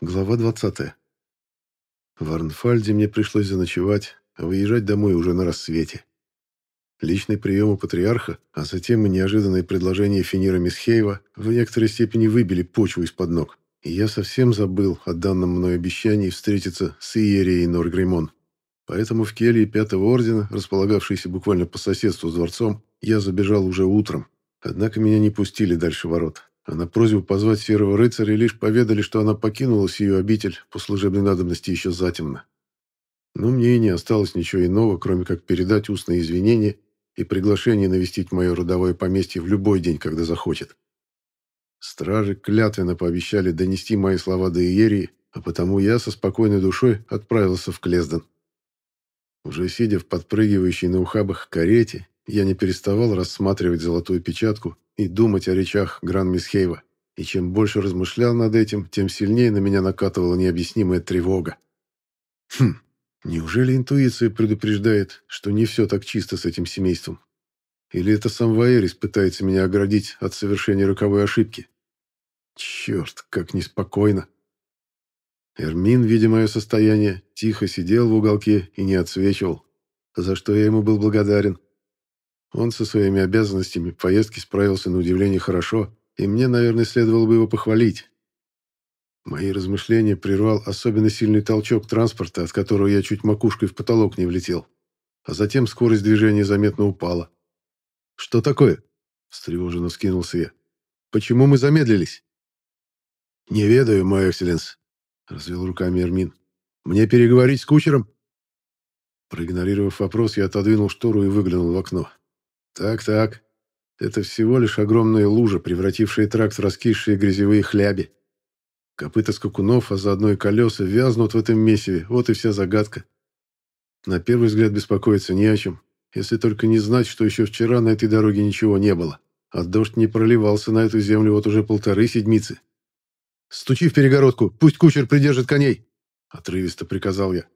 Глава 20. В Арнфальде мне пришлось заночевать, а выезжать домой уже на рассвете. Личный прием у патриарха, а затем и неожиданное предложение Финира Мисхеева в некоторой степени выбили почву из-под ног, и я совсем забыл о данном мной обещании встретиться с Иерией Норгримон. Поэтому в келье Пятого Ордена, располагавшейся буквально по соседству с дворцом, я забежал уже утром. Однако меня не пустили дальше ворот а на просьбу позвать серого рыцаря лишь поведали, что она покинула сию обитель по служебной надобности еще затемно. Но мне и не осталось ничего иного, кроме как передать устные извинения и приглашение навестить мое родовое поместье в любой день, когда захочет. Стражи клятвенно пообещали донести мои слова до Иерии, а потому я со спокойной душой отправился в Клезден. Уже сидя в подпрыгивающей на ухабах карете, я не переставал рассматривать золотую печатку и думать о речах Гран-Мисхейва. И чем больше размышлял над этим, тем сильнее на меня накатывала необъяснимая тревога. Хм, неужели интуиция предупреждает, что не все так чисто с этим семейством? Или это сам Ваерис пытается меня оградить от совершения роковой ошибки? Черт, как неспокойно. Эрмин, видя мое состояние, тихо сидел в уголке и не отсвечивал, за что я ему был благодарен. Он со своими обязанностями в поездке справился на удивление хорошо, и мне, наверное, следовало бы его похвалить. Мои размышления прервал особенно сильный толчок транспорта, от которого я чуть макушкой в потолок не влетел. А затем скорость движения заметно упала. «Что такое?» – встревоженно вскинулся я. «Почему мы замедлились?» «Не ведаю, мой экселленс», – развел руками Эрмин. «Мне переговорить с кучером?» Проигнорировав вопрос, я отодвинул штору и выглянул в окно. Так-так. Это всего лишь огромная лужа, превратившая тракт в раскисшие грязевые хляби. Копыта скакунов, а заодно и колеса, вязнут в этом месиве. Вот и вся загадка. На первый взгляд беспокоиться не о чем, если только не знать, что еще вчера на этой дороге ничего не было, а дождь не проливался на эту землю вот уже полторы седмицы. «Стучи в перегородку, пусть кучер придержит коней!» — отрывисто приказал я.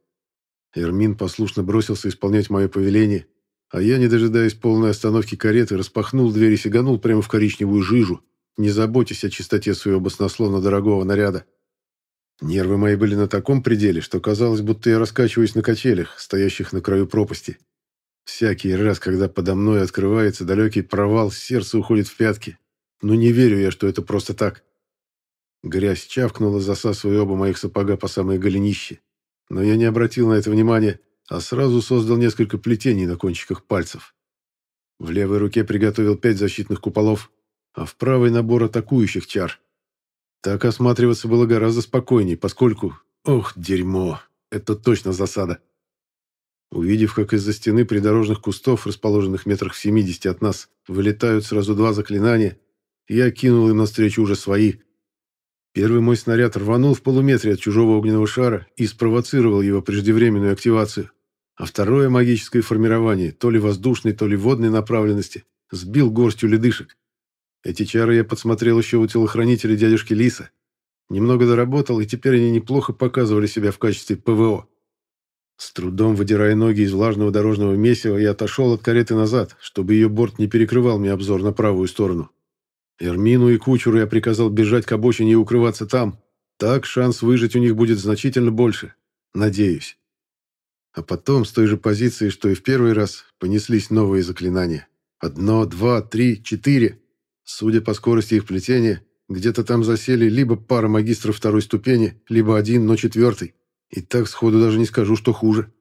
Эрмин послушно бросился исполнять мое повеление, а я, не дожидаясь полной остановки кареты, распахнул дверь и сиганул прямо в коричневую жижу, не заботясь о чистоте своего баснословно дорогого наряда. Нервы мои были на таком пределе, что казалось, будто я раскачиваюсь на качелях, стоящих на краю пропасти. Всякий раз, когда подо мной открывается далекий провал, сердце уходит в пятки. Но не верю я, что это просто так. Грязь чавкнула, засасывая оба моих сапога по самое голенище. Но я не обратил на это внимания а сразу создал несколько плетений на кончиках пальцев. В левой руке приготовил пять защитных куполов, а в правой набор атакующих чар. Так осматриваться было гораздо спокойней, поскольку... Ох, дерьмо! Это точно засада. Увидев, как из-за стены придорожных кустов, расположенных метрах в 70 от нас, вылетают сразу два заклинания, я кинул им навстречу уже свои. Первый мой снаряд рванул в полуметре от чужого огненного шара и спровоцировал его преждевременную активацию а второе магическое формирование, то ли воздушной, то ли водной направленности, сбил горстью ледышек. Эти чары я подсмотрел еще у телохранителя дядюшки Лиса. Немного доработал, и теперь они неплохо показывали себя в качестве ПВО. С трудом выдирая ноги из влажного дорожного месива, я отошел от кареты назад, чтобы ее борт не перекрывал мне обзор на правую сторону. Эрмину и кучеру я приказал бежать к обочине и укрываться там. Так шанс выжить у них будет значительно больше. Надеюсь. А потом, с той же позиции, что и в первый раз, понеслись новые заклинания. Одно, два, три, четыре. Судя по скорости их плетения, где-то там засели либо пара магистров второй ступени, либо один, но четвертый. И так сходу даже не скажу, что хуже.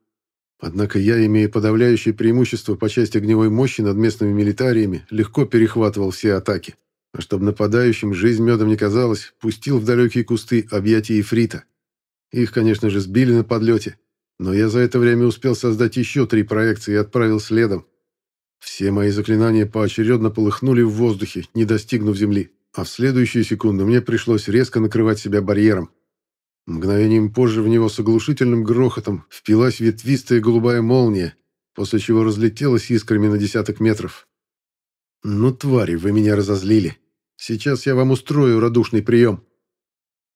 Однако я, имея подавляющее преимущество по части огневой мощи над местными милитариями, легко перехватывал все атаки. А чтобы нападающим жизнь медом не казалась, пустил в далекие кусты объятия Ифрита. Их, конечно же, сбили на подлете, но я за это время успел создать еще три проекции и отправил следом. Все мои заклинания поочередно полыхнули в воздухе, не достигнув земли, а в следующую секунду мне пришлось резко накрывать себя барьером. Мгновением позже в него с оглушительным грохотом впилась ветвистая голубая молния, после чего разлетелась искрами на десяток метров. «Ну, твари, вы меня разозлили. Сейчас я вам устрою радушный прием».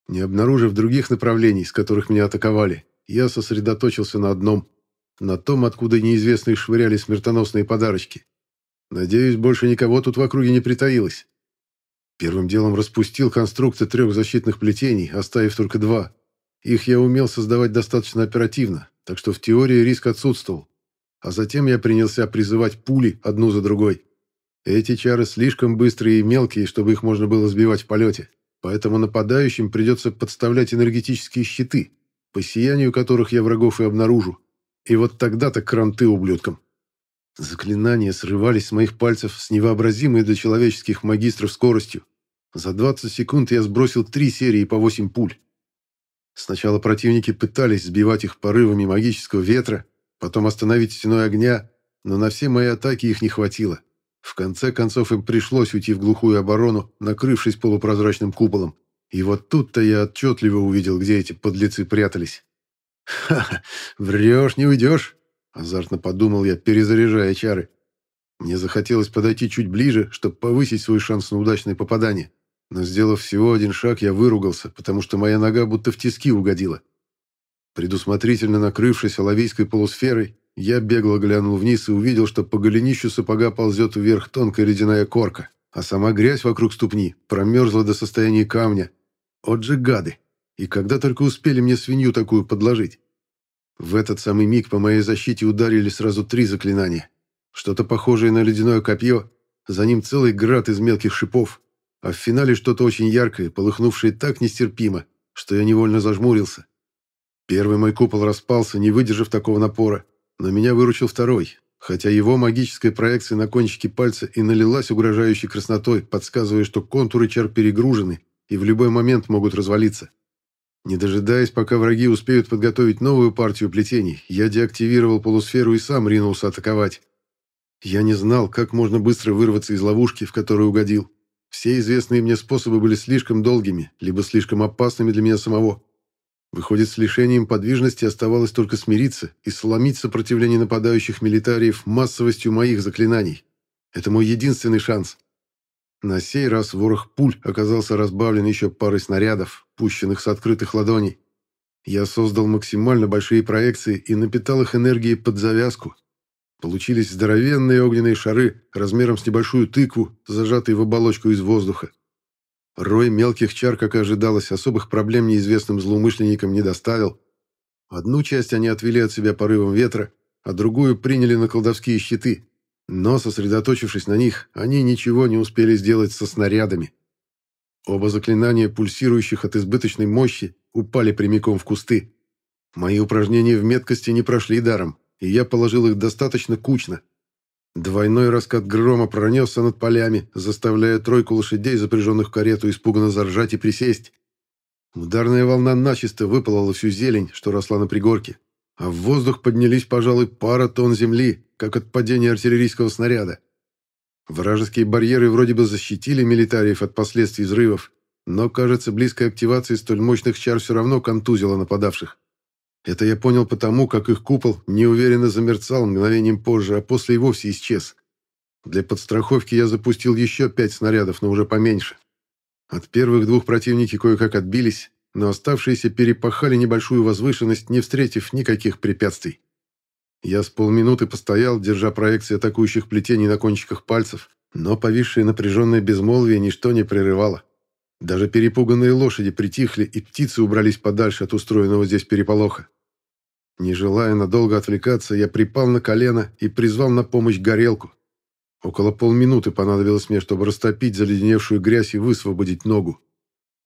Не обнаружив других направлений, с которых меня атаковали, я сосредоточился на одном — на том, откуда неизвестные швыряли смертоносные подарочки. Надеюсь, больше никого тут в округе не притаилось. Первым делом распустил конструкты трех защитных плетений, оставив только два. Их я умел создавать достаточно оперативно, так что в теории риск отсутствовал. А затем я принялся призывать пули одну за другой. Эти чары слишком быстрые и мелкие, чтобы их можно было сбивать в полете. Поэтому нападающим придется подставлять энергетические щиты, по сиянию которых я врагов и обнаружу. И вот тогда-то кранты ублюдкам. Заклинания срывались с моих пальцев с невообразимой для человеческих магистров скоростью. За 20 секунд я сбросил три серии по 8 пуль. Сначала противники пытались сбивать их порывами магического ветра, потом остановить стеной огня, но на все мои атаки их не хватило. В конце концов им пришлось уйти в глухую оборону, накрывшись полупрозрачным куполом. И вот тут-то я отчетливо увидел, где эти подлецы прятались. «Ха-ха, врешь, не уйдешь!» — азартно подумал я, перезаряжая чары. Мне захотелось подойти чуть ближе, чтобы повысить свой шанс на удачное попадание. Но, сделав всего один шаг, я выругался, потому что моя нога будто в тиски угодила. Предусмотрительно накрывшись оловийской полусферой, я бегло глянул вниз и увидел, что по голенищу сапога ползет вверх тонкая ледяная корка, а сама грязь вокруг ступни промерзла до состояния камня. От же гады! И когда только успели мне свинью такую подложить? В этот самый миг по моей защите ударили сразу три заклинания. Что-то похожее на ледяное копье, за ним целый град из мелких шипов, а в финале что-то очень яркое, полыхнувшее так нестерпимо, что я невольно зажмурился. Первый мой купол распался, не выдержав такого напора, но меня выручил второй, хотя его магическая проекция на кончике пальца и налилась угрожающей краснотой, подсказывая, что контуры чар перегружены и в любой момент могут развалиться. Не дожидаясь, пока враги успеют подготовить новую партию плетений, я деактивировал полусферу и сам ринулся атаковать. Я не знал, как можно быстро вырваться из ловушки, в которую угодил. Все известные мне способы были слишком долгими, либо слишком опасными для меня самого. Выходит, с лишением подвижности оставалось только смириться и сломить сопротивление нападающих милитариев массовостью моих заклинаний. Это мой единственный шанс. На сей раз ворох пуль оказался разбавлен еще парой снарядов, пущенных с открытых ладоней. Я создал максимально большие проекции и напитал их энергией под завязку. Получились здоровенные огненные шары размером с небольшую тыкву, зажатые в оболочку из воздуха. Рой мелких чар, как и ожидалось, особых проблем неизвестным злоумышленникам не доставил. Одну часть они отвели от себя порывом ветра, а другую приняли на колдовские щиты. Но, сосредоточившись на них, они ничего не успели сделать со снарядами. Оба заклинания, пульсирующих от избыточной мощи, упали прямиком в кусты. Мои упражнения в меткости не прошли даром, и я положил их достаточно кучно, Двойной раскат грома пронесся над полями, заставляя тройку лошадей, запряженных в карету, испуганно заржать и присесть. Ударная волна начисто выпалала всю зелень, что росла на пригорке, а в воздух поднялись, пожалуй, пара тонн земли, как от падения артиллерийского снаряда. Вражеские барьеры вроде бы защитили милитариев от последствий взрывов, но, кажется, близкая активация столь мощных чар все равно контузила нападавших. Это я понял потому, как их купол неуверенно замерцал мгновением позже, а после и вовсе исчез. Для подстраховки я запустил еще пять снарядов, но уже поменьше. От первых двух противники кое-как отбились, но оставшиеся перепахали небольшую возвышенность, не встретив никаких препятствий. Я с полминуты постоял, держа проекции атакующих плетений на кончиках пальцев, но повисшее напряженное безмолвие ничто не прерывало. Даже перепуганные лошади притихли, и птицы убрались подальше от устроенного здесь переполоха. Не желая надолго отвлекаться, я припал на колено и призвал на помощь горелку. Около полминуты понадобилось мне, чтобы растопить заледеневшую грязь и высвободить ногу.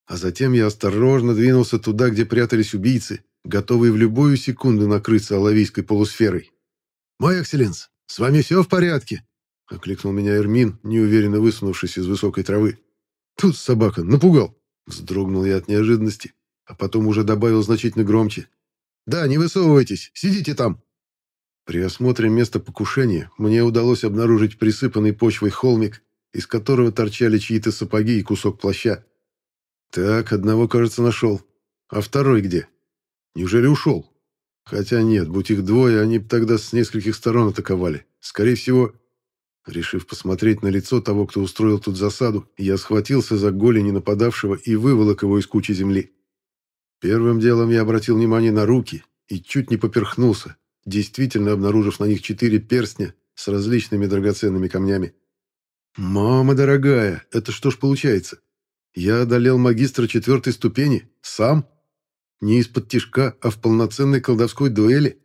А затем я осторожно двинулся туда, где прятались убийцы, готовые в любую секунду накрыться оловийской полусферой. «Мой экселленс, с вами все в порядке?» — окликнул меня Эрмин, неуверенно высунувшись из высокой травы. «Тут собака, напугал!» Вздрогнул я от неожиданности, а потом уже добавил значительно громче. «Да, не высовывайтесь, сидите там!» При осмотре места покушения мне удалось обнаружить присыпанный почвой холмик, из которого торчали чьи-то сапоги и кусок плаща. Так, одного, кажется, нашел. А второй где? Неужели ушел? Хотя нет, будь их двое, они бы тогда с нескольких сторон атаковали. Скорее всего, Решив посмотреть на лицо того, кто устроил тут засаду, я схватился за голени нападавшего и выволок его из кучи земли. Первым делом я обратил внимание на руки и чуть не поперхнулся, действительно обнаружив на них четыре перстня с различными драгоценными камнями. «Мама дорогая, это что ж получается? Я одолел магистра четвертой ступени. Сам. Не из-под тишка, а в полноценной колдовской дуэли.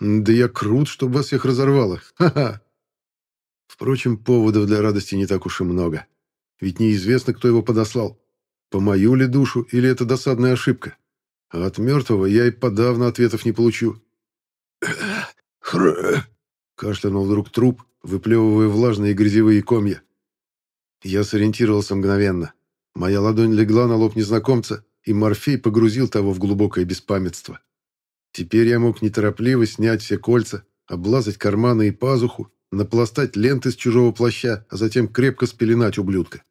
Да я крут, чтобы вас всех разорвало. Ха-ха. Впрочем, поводов для радости не так уж и много. Ведь неизвестно, кто его подослал. По мою ли душу или это досадная ошибка? А от мертвого я и подавно ответов не получу. «Хры!» — кашлянул вдруг труп, выплевывая влажные грязевые комья. Я сориентировался мгновенно. Моя ладонь легла на лоб незнакомца, и Морфей погрузил того в глубокое беспамятство. Теперь я мог неторопливо снять все кольца, облазать карманы и пазуху, напластать ленты с чужого плаща, а затем крепко спеленать ублюдка.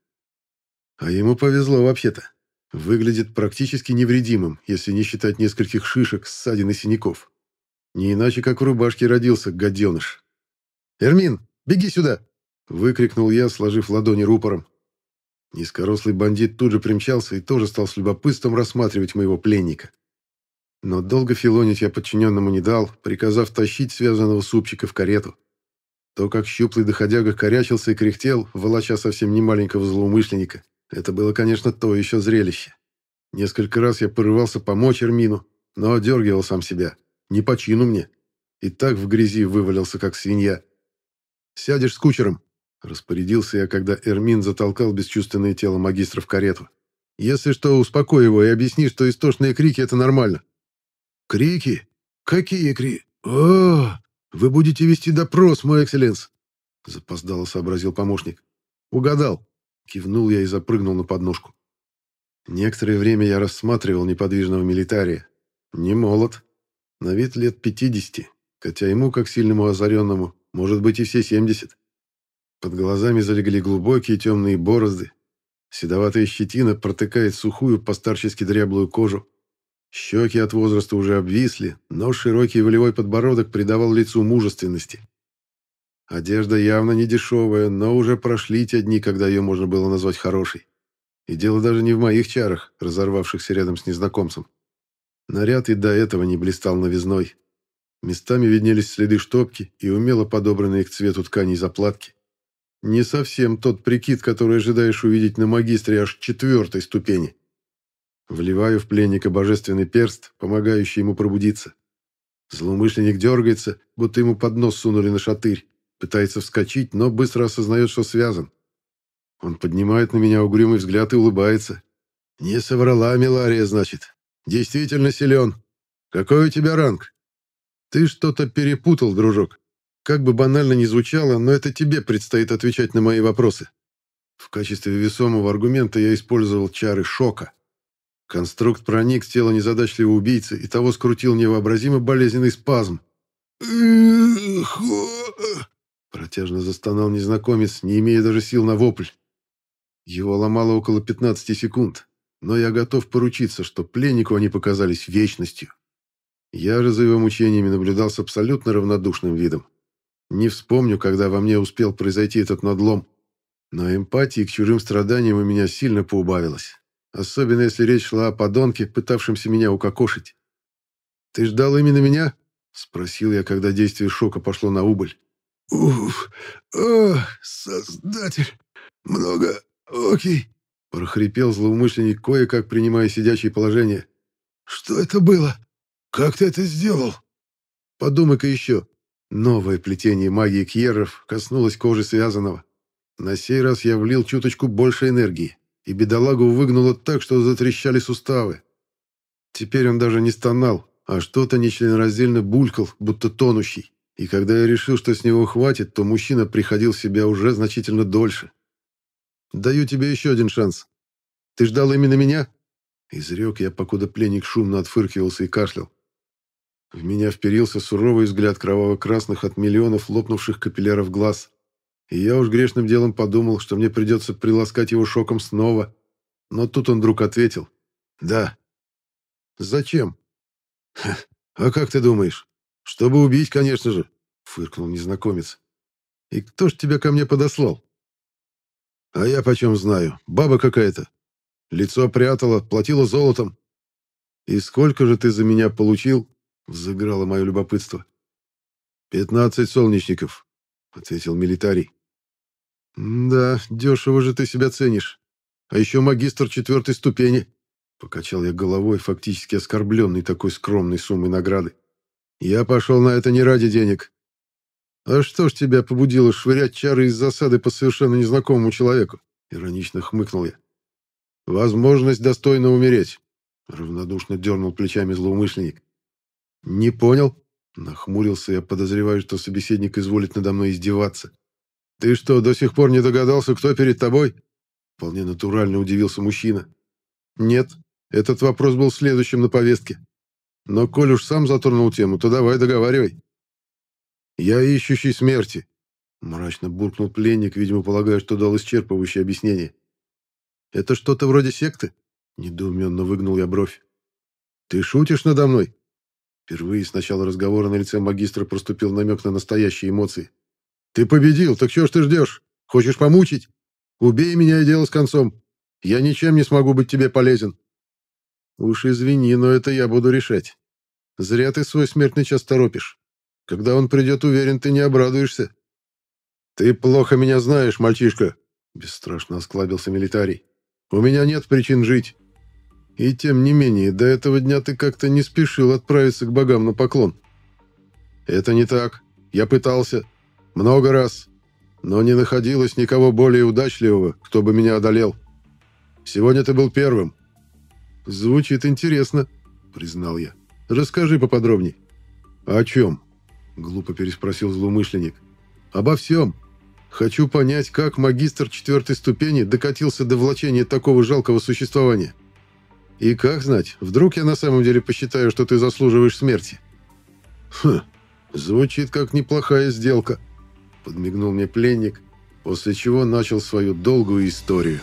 А ему повезло вообще-то. Выглядит практически невредимым, если не считать нескольких шишек, ссадин и синяков. Не иначе, как в рубашке родился гаденыш. «Эрмин, беги сюда!» — выкрикнул я, сложив ладони рупором. Низкорослый бандит тут же примчался и тоже стал с любопытством рассматривать моего пленника. Но долго филонить я подчиненному не дал, приказав тащить связанного супчика в карету. То, как щуплый доходяга корячился и кряхтел, волоча совсем немаленького злоумышленника, это было, конечно, то еще зрелище. Несколько раз я порывался помочь Эрмину, но одергивал сам себя. Не по чину мне. И так в грязи вывалился, как свинья. «Сядешь с кучером», — распорядился я, когда Эрмин затолкал бесчувственное тело магистра в карету. «Если что, успокой его и объясни, что истошные крики — это нормально». «Крики? Какие крики? О, вы будете вести допрос, мой экселленс!» Запоздало сообразил помощник. «Угадал. Кивнул я и запрыгнул на подножку. Некоторое время я рассматривал неподвижного милитария. Не молод. На вид лет 50, хотя ему, как сильному озаренному, может быть и все 70. Под глазами залегли глубокие темные борозды. Седоватая щетина протыкает сухую, постарчески дряблую кожу. Щеки от возраста уже обвисли, но широкий волевой подбородок придавал лицу мужественности. Одежда явно не дешевая, но уже прошли те дни, когда ее можно было назвать хорошей. И дело даже не в моих чарах, разорвавшихся рядом с незнакомцем. Наряд и до этого не блистал новизной. Местами виднелись следы штопки и умело подобранные к цвету тканей заплатки. Не совсем тот прикид, который ожидаешь увидеть на магистре аж четвертой ступени. Вливаю в пленника божественный перст, помогающий ему пробудиться. Злоумышленник дергается, будто ему под нос сунули на шатырь. Пытается вскочить, но быстро осознает, что связан. Он поднимает на меня угрюмый взгляд и улыбается. «Не соврала Милария, значит. Действительно силен. Какой у тебя ранг?» «Ты что-то перепутал, дружок. Как бы банально ни звучало, но это тебе предстоит отвечать на мои вопросы. В качестве весомого аргумента я использовал чары шока. Конструкт проник в тело незадачливого убийцы, и того скрутил невообразимо болезненный спазм. Протяжно застонал незнакомец, не имея даже сил на вопль. Его ломало около 15 секунд, но я готов поручиться, что пленнику они показались вечностью. Я же за его мучениями наблюдал с абсолютно равнодушным видом. Не вспомню, когда во мне успел произойти этот надлом, но эмпатии к чужим страданиям у меня сильно поубавилось, особенно если речь шла о подонке, пытавшемся меня укокошить. «Ты ждал именно меня?» — спросил я, когда действие шока пошло на убыль. «Уф! О, создатель! Много... Окей!» — прохрипел злоумышленник, кое-как принимая сидячее положение. «Что это было? Как ты это сделал?» «Подумай-ка еще!» Новое плетение магии Кьерров коснулось кожи связанного. На сей раз я влил чуточку больше энергии, и бедолагу выгнуло так, что затрещали суставы. Теперь он даже не стонал, а что-то нечленораздельно булькал, будто тонущий. И когда я решил, что с него хватит, то мужчина приходил в себя уже значительно дольше. «Даю тебе еще один шанс. Ты ждал именно меня?» Изрек я, покуда пленник шумно отфыркивался и кашлял. В меня вперился суровый взгляд кроваво-красных от миллионов лопнувших капилляров глаз. И я уж грешным делом подумал, что мне придется приласкать его шоком снова. Но тут он вдруг ответил. «Да». «Зачем?» «А как ты думаешь?» «Чтобы убить, конечно же», — фыркнул незнакомец. «И кто ж тебя ко мне подослал?» «А я почем знаю? Баба какая-то. Лицо прятала, платила золотом». «И сколько же ты за меня получил?» — взыграло мое любопытство. «Пятнадцать солнечников», — ответил милитарий. «Да, дешево же ты себя ценишь. а еще магистр четвертой ступени. Покачал я головой, фактически оскорбленный такой скромной суммой награды. Я пошел на это не ради денег. А что ж тебя побудило швырять чары из засады по совершенно незнакомому человеку? Иронично хмыкнул я. Возможность достойно умереть. Равнодушно дернул плечами злоумышленник. Не понял? Нахмурился я, подозреваю, что собеседник изволит надо мной издеваться. «Ты что, до сих пор не догадался, кто перед тобой?» Вполне натурально удивился мужчина. «Нет, этот вопрос был следующим на повестке. Но коль уж сам затронул тему, то давай договаривай». «Я ищущий смерти», — мрачно буркнул пленник, видимо, полагая, что дал исчерпывающее объяснение. «Это что-то вроде секты?» — недоуменно выгнул я бровь. «Ты шутишь надо мной?» Впервые с начала разговора на лице магистра проступил намек на настоящие эмоции. «Ты победил, так чего ж ты ждешь? Хочешь помучить? Убей меня и дело с концом. Я ничем не смогу быть тебе полезен». «Уж извини, но это я буду решать. Зря ты свой смертный час торопишь. Когда он придет, уверен, ты не обрадуешься». «Ты плохо меня знаешь, мальчишка», — бесстрашно осклабился милитарий. «У меня нет причин жить. И тем не менее, до этого дня ты как-то не спешил отправиться к богам на поклон. Это не так. Я пытался. Много раз. Но не находилось никого более удачливого, кто бы меня одолел. Сегодня ты был первым. Звучит интересно, признал я. Расскажи поподробнее. О чем? Глупо переспросил злоумышленник. Обо всем. Хочу понять, как магистр четвертой ступени докатился до влачения такого жалкого существования. И как знать, вдруг я на самом деле посчитаю, что ты заслуживаешь смерти? Хм, звучит как неплохая сделка, подмигнул мне пленник, после чего начал свою долгую историю.